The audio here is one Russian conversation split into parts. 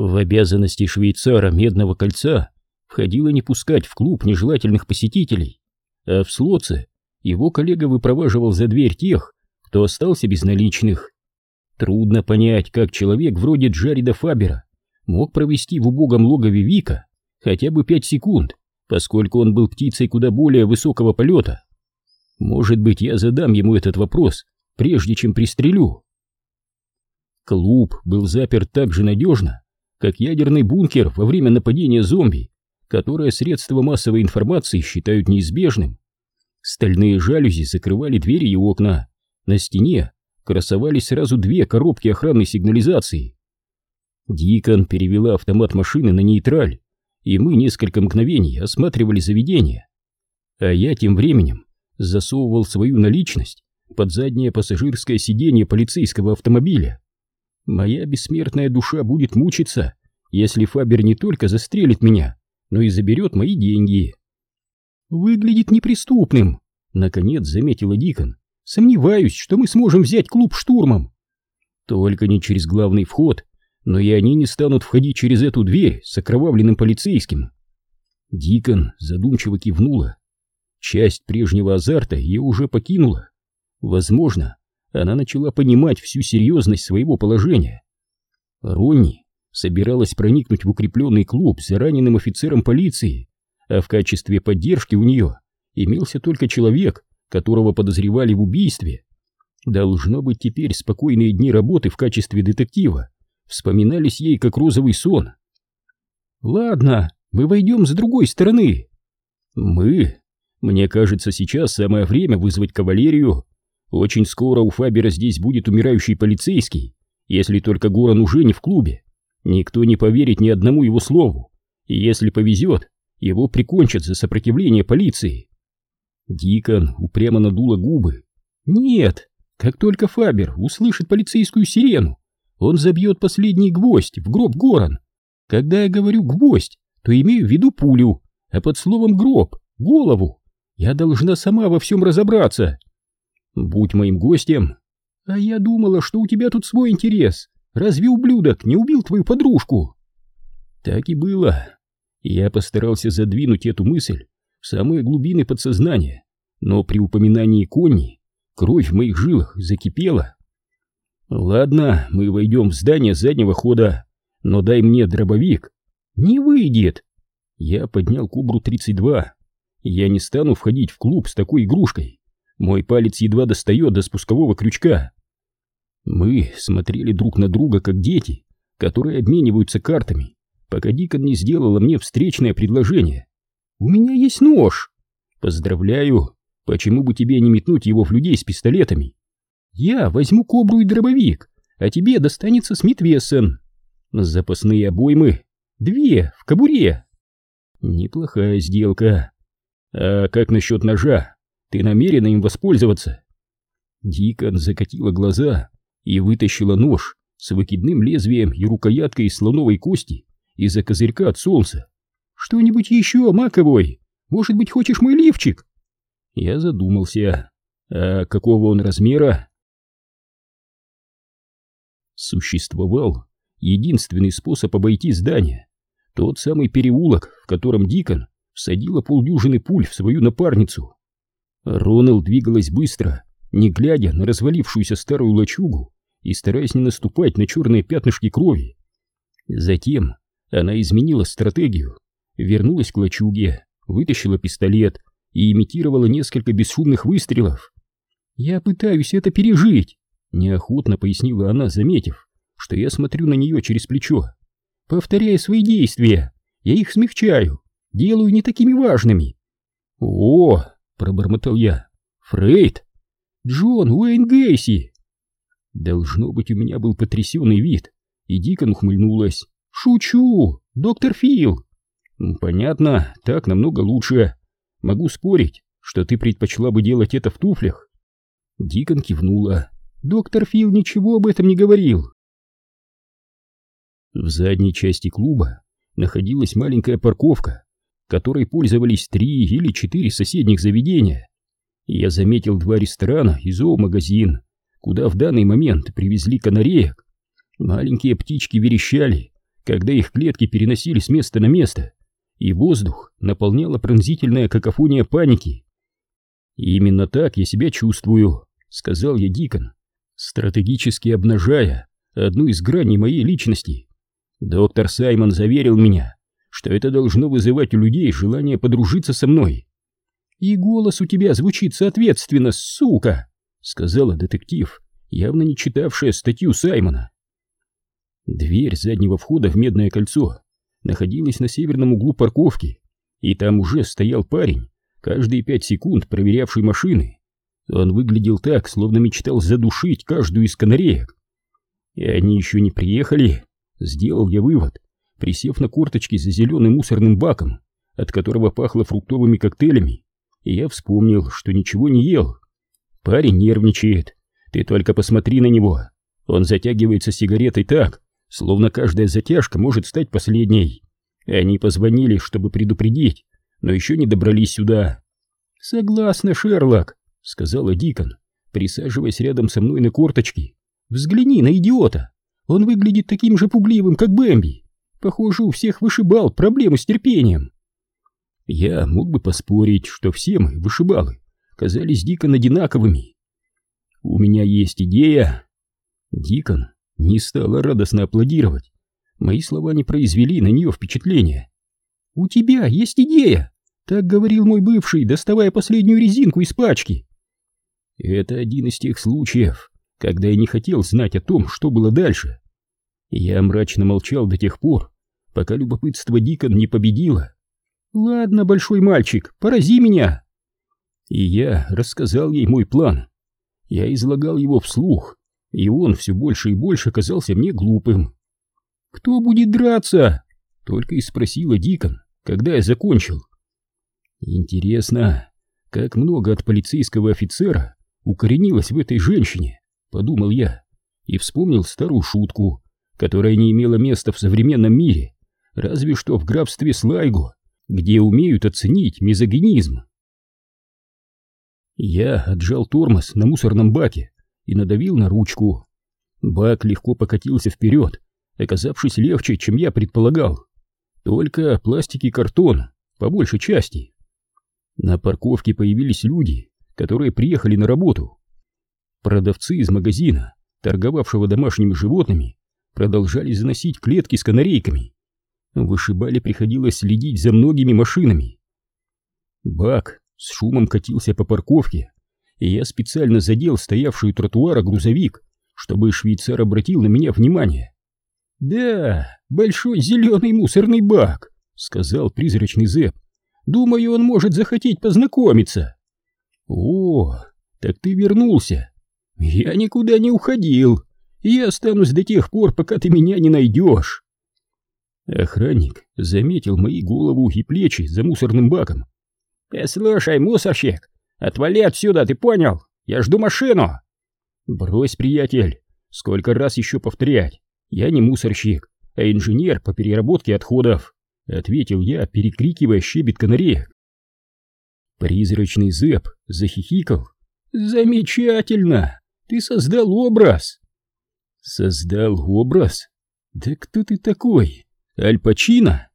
В обязанности швейцара Медного кольца входило не пускать в клуб нежелательных посетителей, а в Слоце его коллега выпроваживал за дверь тех, кто остался без наличных. Трудно понять, как человек вроде Джарида Фабера мог провести в убогом логове Вика хотя бы пять секунд, поскольку он был птицей куда более высокого полета. Может быть, я задам ему этот вопрос, прежде чем пристрелю. Клуб был заперт так же надежно, как ядерный бункер во время нападения зомби, которое средства массовой информации считают неизбежным. Стальные жалюзи закрывали двери и окна. На стене красовались сразу две коробки охранной сигнализации. Дикон перевела автомат машины на нейтраль, и мы несколько мгновений осматривали заведение. А я тем временем засовывал свою наличность под заднее пассажирское сиденье полицейского автомобиля. Моя бессмертная душа будет мучиться, если Фабер не только застрелит меня, но и заберет мои деньги. Выглядит неприступным, наконец заметила Дикон. Сомневаюсь, что мы сможем взять клуб штурмом. Только не через главный вход, но и они не станут входить через эту дверь с окровавленным полицейским. Дикон задумчиво кивнула. Часть прежнего азарта ее уже покинула. Возможно, она начала понимать всю серьезность своего положения. Ронни собиралась проникнуть в укрепленный клуб за раненым офицером полиции, а в качестве поддержки у нее имелся только человек, которого подозревали в убийстве. Должно быть, теперь спокойные дни работы в качестве детектива вспоминались ей как розовый сон. «Ладно, мы войдем с другой стороны». «Мы? Мне кажется, сейчас самое время вызвать кавалерию. Очень скоро у Фабера здесь будет умирающий полицейский, если только Горан уже не в клубе. Никто не поверит ни одному его слову, и если повезет, его прикончат за сопротивление полиции». Дикон упрямо надула губы. «Нет, как только Фабер услышит полицейскую сирену, он забьет последний гвоздь в гроб Горан. Когда я говорю «гвоздь», то имею в виду пулю, а под словом «гроб» — голову. Я должна сама во всем разобраться. Будь моим гостем. А я думала, что у тебя тут свой интерес. Разве ублюдок не убил твою подружку? Так и было. Я постарался задвинуть эту мысль в самые глубины подсознания, но при упоминании Конни кровь в моих жилах закипела. Ладно, мы войдем в здание заднего хода, но дай мне дробовик. Не выйдет. Я поднял кубру 32. Я не стану входить в клуб с такой игрушкой. Мой палец едва достает до спускового крючка. Мы смотрели друг на друга, как дети, которые обмениваются картами, пока Дикон не сделала мне встречное предложение. «У меня есть нож!» «Поздравляю! Почему бы тебе не метнуть его в людей с пистолетами?» Я возьму кобру и дробовик, а тебе достанется Смит Вессон. Запасные обоймы. Две, в кобуре. Неплохая сделка. А как насчет ножа? Ты намерена им воспользоваться? Дикон закатила глаза и вытащила нож с выкидным лезвием и рукояткой из слоновой кости из-за козырька от солнца. «Что-нибудь еще, Маковой? Может быть, хочешь мой лифчик?» Я задумался. «А какого он размера?» Существовал единственный способ обойти здание. Тот самый переулок, в котором Дикон всадила полдюжины пуль в свою напарницу. Ронал двигалась быстро, не глядя на развалившуюся старую лачугу и стараясь не наступать на черные пятнышки крови. Затем она изменила стратегию, вернулась к лачуге, вытащила пистолет и имитировала несколько бесшумных выстрелов. «Я пытаюсь это пережить», Неохотно пояснила она, заметив, что я смотрю на нее через плечо. Повторяя свои действия, я их смягчаю, делаю не такими важными. О, пробормотал я. Фрейд! Джон Уэйн Гейси! Должно быть, у меня был потрясенный вид, и Дикон ухмыльнулась. Шучу, доктор Фил! Понятно, так намного лучше. Могу спорить, что ты предпочла бы делать это в туфлях. Дикон кивнула. Доктор Фил ничего об этом не говорил. В задней части клуба находилась маленькая парковка, которой пользовались три или четыре соседних заведения. Я заметил два ресторана и зоомагазин, куда в данный момент привезли канареек. Маленькие птички верещали, когда их клетки переносили с места на место, и воздух наполняла пронзительная какофония паники. «Именно так я себя чувствую», — сказал я Дикон, стратегически обнажая одну из граней моей личности. Доктор Саймон заверил меня, что это должно вызывать у людей желание подружиться со мной. «И голос у тебя звучит соответственно, сука!» — сказала детектив, явно не читавшая статью Саймона. Дверь заднего входа в Медное кольцо находилась на северном углу парковки, и там уже стоял парень, каждые пять секунд проверявший машины. Он выглядел так, словно мечтал задушить каждую из канареек. И они еще не приехали, сделал я вывод, присев на корточки за зеленым мусорным баком, от которого пахло фруктовыми коктейлями, я вспомнил, что ничего не ел. Парень нервничает, ты только посмотри на него. Он затягивается сигаретой так, словно каждая затяжка может стать последней. Они позвонили, чтобы предупредить, но еще не добрались сюда. «Согласна, Шерлок», — сказала Дикон, присаживаясь рядом со мной на корточки. «Взгляни на идиота. Он выглядит таким же пугливым, как Бэмби. Похоже, у всех вышибал проблемы с терпением». Я мог бы поспорить, что все мы, вышибалы, казались Дикон одинаковыми. «У меня есть идея». Дикон не стала радостно аплодировать. Мои слова не произвели на нее впечатления. «У тебя есть идея!» Так говорил мой бывший, доставая последнюю резинку из пачки. Это один из тех случаев, когда я не хотел знать о том, что было дальше. Я мрачно молчал до тех пор, пока любопытство Дикон не победило. «Ладно, большой мальчик, порази меня!» И я рассказал ей мой план. Я излагал его вслух, и он все больше и больше казался мне глупым. «Кто будет драться?» — только и спросила Дикон, когда я закончил. «Интересно, как много от полицейского офицера укоренилось в этой женщине?» — подумал я и вспомнил старую шутку, которая не имела места в современном мире, разве что в графстве Слайго, где умеют оценить мизогинизм. Я отжал тормоз на мусорном баке и надавил на ручку. Бак легко покатился вперед, оказавшись легче, чем я предполагал. Только пластик и картон, по большей части. На парковке появились люди, которые приехали на работу. Продавцы из магазина, торговавшего домашними животными, продолжали заносить клетки с канарейками. Вышибали приходилось следить за многими машинами. Бак с шумом катился по парковке, и я специально задел стоявший у тротуара грузовик, чтобы швейцар обратил на меня внимание. «Да, большой зеленый мусорный бак», — сказал призрачный Зэп. «Думаю, он может захотеть познакомиться». «О, так ты вернулся». «Я никуда не уходил. Я останусь до тех пор, пока ты меня не найдешь». Охранник заметил мои голову и плечи за мусорным баком. «Послушай, мусорщик, Отвали отсюда, ты понял? Я жду машину. Брось, приятель. Сколько раз еще повторять? Я не мусорщик, а инженер по переработке отходов. Ответил я, перекрикивая щебет канареек. Призрачный Зэп захихикал. Замечательно! Ты создал образ. Создал образ? Да кто ты такой? Аль Пачино?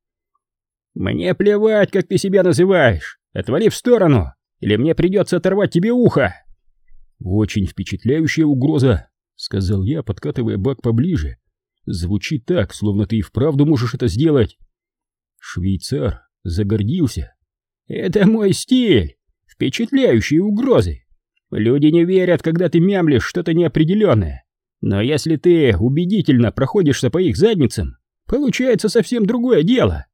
Мне плевать, как ты себя называешь. Отвали в сторону или мне придется оторвать тебе ухо!» «Очень впечатляющая угроза», — сказал я, подкатывая бак поближе. «Звучит так, словно ты и вправду можешь это сделать». Швейцар загордился. «Это мой стиль! Впечатляющие угрозы! Люди не верят, когда ты мямлишь что-то неопределенное. Но если ты убедительно проходишься по их задницам, получается совсем другое дело!»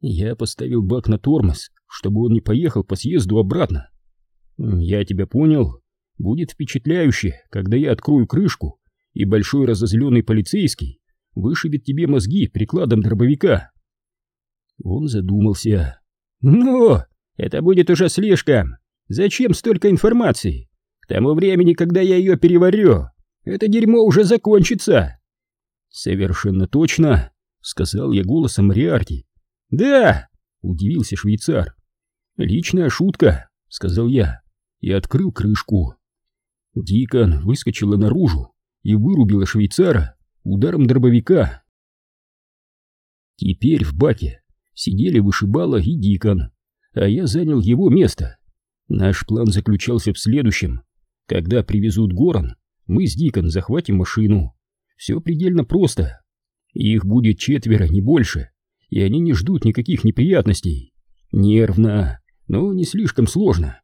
Я поставил бак на тормоз, чтобы он не поехал по съезду обратно. Я тебя понял. Будет впечатляюще, когда я открою крышку, и большой разозленный полицейский вышибет тебе мозги прикладом дробовика. Он задумался. «Ну, это будет уже слишком. Зачем столько информации? К тому времени, когда я ее переварю, это дерьмо уже закончится». «Совершенно точно», — сказал я голосом Риарки. «Да!» — удивился швейцар. «Личная шутка», — сказал я, и открыл крышку. Дикон выскочила наружу и вырубила швейцара ударом дробовика. Теперь в баке сидели вышибала и Дикон, а я занял его место. Наш план заключался в следующем. Когда привезут Горан, мы с Дикон захватим машину. Все предельно просто. Их будет четверо, не больше, и они не ждут никаких неприятностей. Нервно, но не слишком сложно.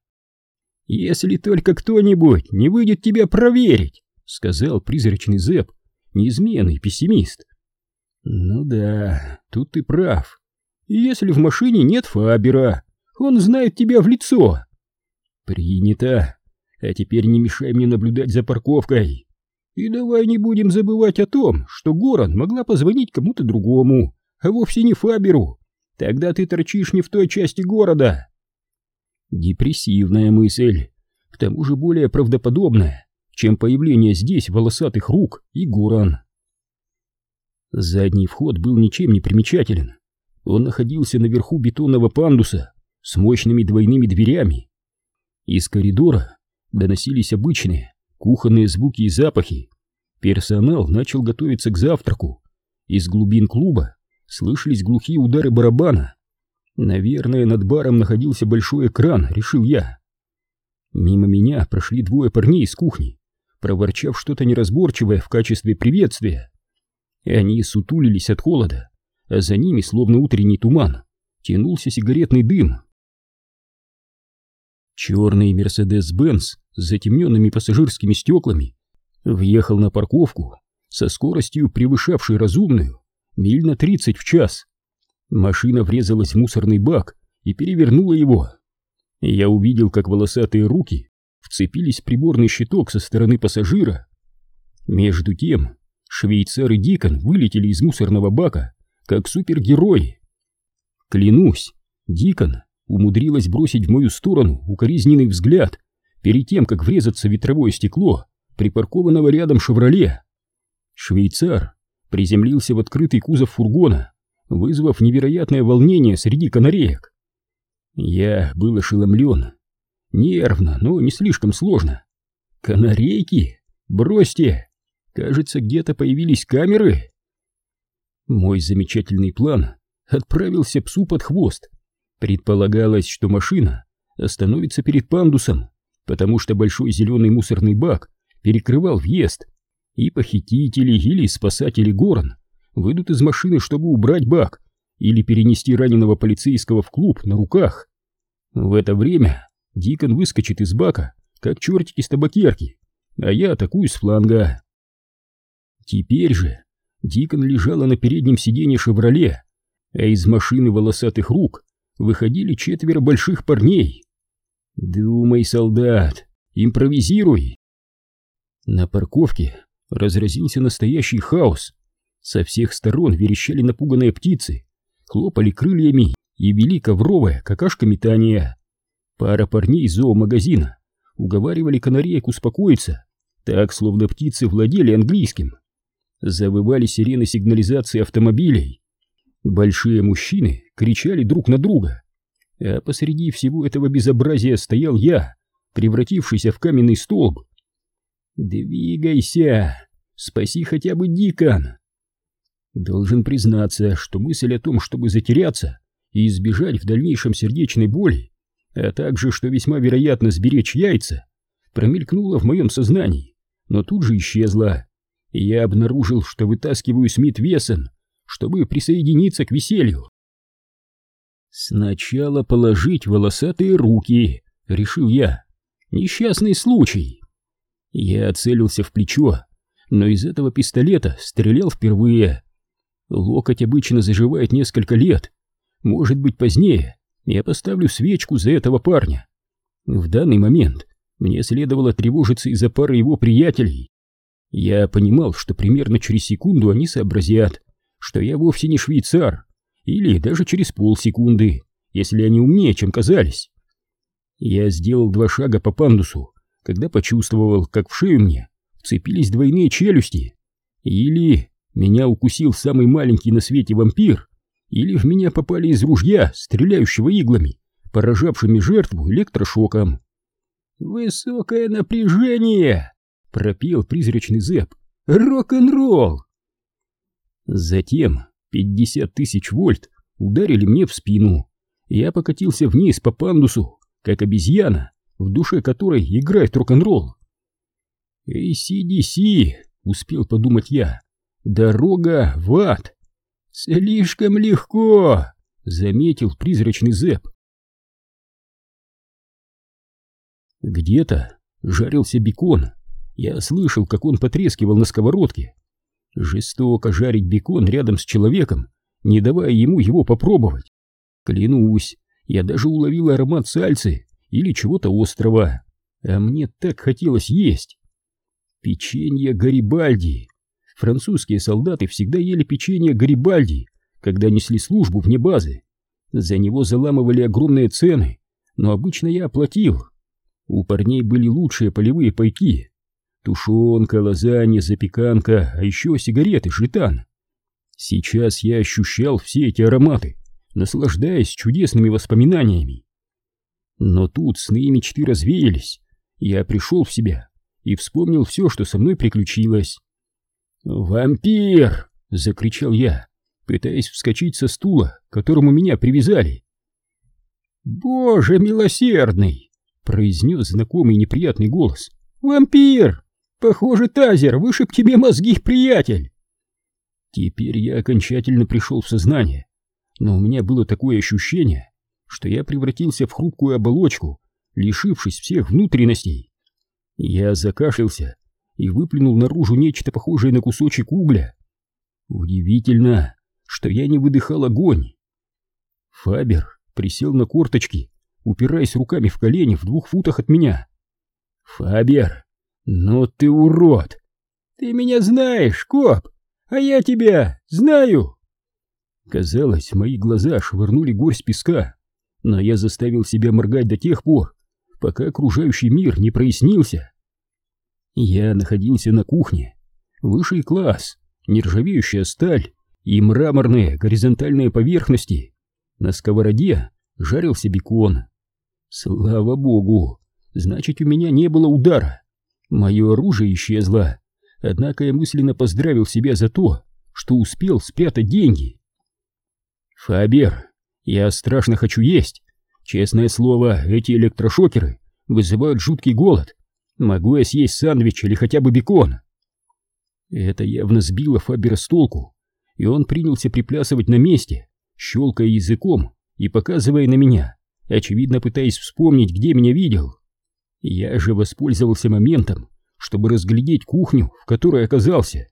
«Если только кто-нибудь не выйдет тебя проверить», — сказал призрачный Зэп, неизменный пессимист. «Ну да, тут ты прав. Если в машине нет Фабера, он знает тебя в лицо». «Принято. А теперь не мешай мне наблюдать за парковкой. И давай не будем забывать о том, что Горан могла позвонить кому-то другому, а вовсе не Фаберу. Тогда ты торчишь не в той части города». Депрессивная мысль, к тому же более правдоподобная, чем появление здесь волосатых рук и Горан. Задний вход был ничем не примечателен. Он находился наверху бетонного пандуса с мощными двойными дверями. Из коридора доносились обычные кухонные звуки и запахи. Персонал начал готовиться к завтраку. Из глубин клуба слышались глухие удары барабана. Наверное, над баром находился большой экран, решил я. Мимо меня прошли двое парней из кухни, проворчав что-то неразборчивое в качестве приветствия. И они сутулились от холода, а за ними, словно утренний туман, тянулся сигаретный дым. Черный Мерседес-Бенц с затемненными пассажирскими стеклами въехал на парковку со скоростью, превышавшей разумную, миль на 30 в час. Машина врезалась в мусорный бак и перевернула его. Я увидел, как волосатые руки вцепились в приборный щиток со стороны пассажира. Между тем, швейцар и Дикон вылетели из мусорного бака, как супергерои. Клянусь, Дикон умудрилась бросить в мою сторону укоризненный взгляд перед тем, как врезаться в ветровое стекло припаркованного рядом «Шевроле». Швейцар приземлился в открытый кузов фургона, вызвав невероятное волнение среди канареек. Я был ошеломлен. Нервно, но не слишком сложно. Канарейки? Бросьте! Кажется, где-то появились камеры. Мой замечательный план отправился псу под хвост. Предполагалось, что машина остановится перед пандусом, потому что большой зеленый мусорный бак перекрывал въезд, и похитители или спасатели Горн выйдут из машины, чтобы убрать бак или перенести раненого полицейского в клуб на руках. В это время Дикон выскочит из бака, как чертики с табакерки, а я атакую с фланга. Теперь же Дикон лежала на переднем сиденье «Шевроле», а из машины волосатых рук выходили четверо больших парней. «Думай, солдат, импровизируй!» На парковке разразился настоящий хаос. Со всех сторон верещали напуганные птицы, хлопали крыльями и вели ковровое какашка метания. Пара парней из зоомагазина уговаривали канареек успокоиться, так, словно птицы владели английским. Завывали сирены сигнализации автомобилей. Большие мужчины кричали друг на друга. А посреди всего этого безобразия стоял я, превратившийся в каменный столб. «Двигайся! Спаси хотя бы Дикон!» Должен признаться, что мысль о том, чтобы затеряться и избежать в дальнейшем сердечной боли, а также, что весьма вероятно сберечь яйца, промелькнула в моем сознании, но тут же исчезла и я обнаружил, что вытаскиваю Смит Весен, чтобы присоединиться к веселью. Сначала положить волосатые руки, решил я. Несчастный случай. Я целился в плечо, но из этого пистолета стрелял впервые. Локоть обычно заживает несколько лет. Может быть, позднее я поставлю свечку за этого парня. В данный момент мне следовало тревожиться из-за пары его приятелей. Я понимал, что примерно через секунду они сообразят, что я вовсе не швейцар, или даже через полсекунды, если они умнее, чем казались. Я сделал два шага по пандусу, когда почувствовал, как в шею мне вцепились двойные челюсти. Или меня укусил самый маленький на свете вампир, или в меня попали из ружья, стреляющего иглами, поражавшими жертву электрошоком. «Высокое напряжение!» пропел призрачный Зэп. «Рок-н-ролл!» Затем Пятьдесят тысяч вольт ударили мне в спину. Я покатился вниз по пандусу, как обезьяна, в душе которой играет рок-н-ролл. «Эй, си успел подумать я. «Дорога в ад!» «Слишком легко!» — заметил призрачный Зэп. Где-то жарился бекон. Я слышал, как он потрескивал на сковородке. Жестоко жарить бекон рядом с человеком, не давая ему его попробовать. Клянусь, я даже уловил аромат сальцы или чего-то острого, а мне так хотелось есть. Печенье Гарибальди. Французские солдаты всегда ели печенье Гарибальди, когда несли службу вне базы. За него заламывали огромные цены, но обычно я оплатил. У парней были лучшие полевые пайки. Тушенка, лазанья, запеканка, а еще сигареты, жетан. Сейчас я ощущал все эти ароматы, наслаждаясь чудесными воспоминаниями. Но тут сны и мечты развеялись. Я пришел в себя и вспомнил все, что со мной приключилось. «Вампир!» — закричал я, пытаясь вскочить со стула, к которому меня привязали. «Боже милосердный!» — произнес знакомый неприятный голос. «Вампир! Похоже, тазер вышиб тебе мозги, приятель!» Теперь я окончательно пришел в сознание, но у меня было такое ощущение, что я превратился в хрупкую оболочку, лишившись всех внутренностей. Я закашлялся и выплюнул наружу нечто похожее на кусочек угля. Удивительно, что я не выдыхал огонь. Фабер присел на корточки, упираясь руками в колени в двух футах от меня. «Фабер, ну ты урод! Ты меня знаешь, коп, а я тебя знаю!» Казалось, мои глаза швырнули горсть песка, но я заставил себя моргать до тех пор, пока окружающий мир не прояснился. Я находился на кухне, высший класс, нержавеющая сталь и мраморные горизонтальные поверхности. На сковороде жарился бекон. Слава богу, значит у меня не было удара. Мое оружие исчезло, однако я мысленно поздравил себя за то, что успел спрятать деньги. Фабер, я страшно хочу есть. Честное слово, эти электрошокеры вызывают жуткий голод. Могу я съесть сэндвич или хотя бы бекон? Это явно сбило Фабера с толку, и он принялся приплясывать на месте, щелкая языком и показывая на меня, очевидно пытаясь вспомнить, где меня видел. Я же воспользовался моментом, чтобы разглядеть кухню, в которой оказался.